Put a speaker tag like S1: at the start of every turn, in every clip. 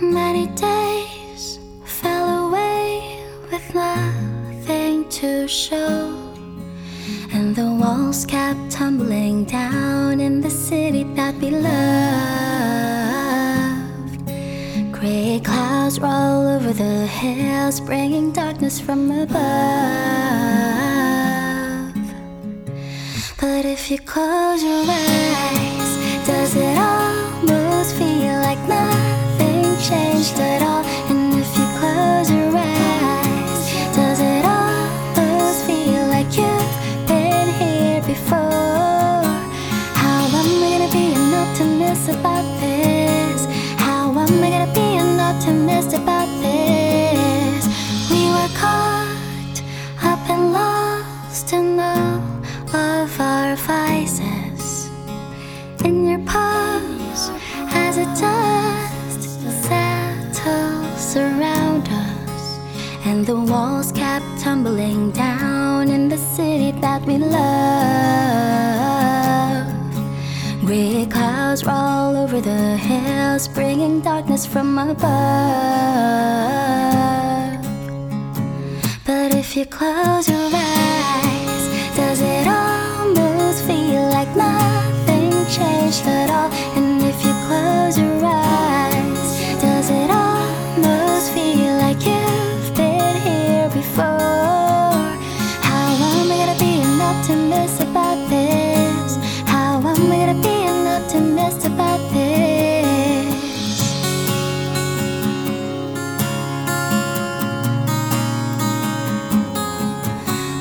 S1: Many days fell away with nothing to show. And the walls kept tumbling down in the city that we loved. Gray clouds roll over the hills, bringing darkness from above. But if you close your eyes, about this? How am I gonna be an optimist about this? We were caught up and lost in all of our vices. In your pause, as the dust settles around us, and the walls kept tumbling down in the city that we love. Roll over the hills, bringing darkness from above. But if you close your eyes, does it almost feel like nothing changed at all? And if you close your eyes, does it almost feel like you've been here before? How am I gonna be an optimist about this? Optimist about this?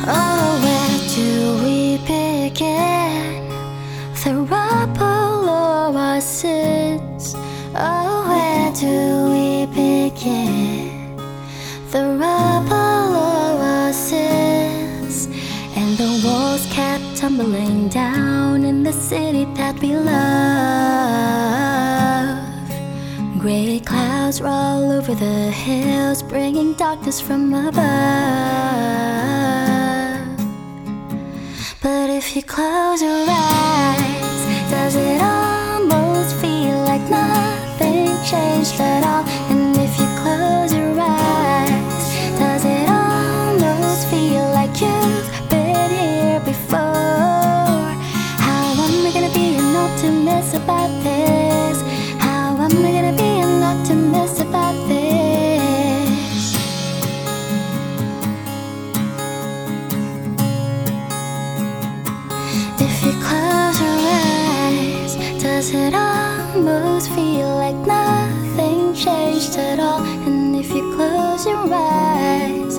S1: Oh, where do we begin? The rubble or our sins? Oh, where do we begin? Tumbling down in the city that we love. Gray clouds roll over the hills, bringing darkness from above. But if you close your eyes, does it almost feel like nothing changed it almost feel like nothing changed at all? And if you close your eyes,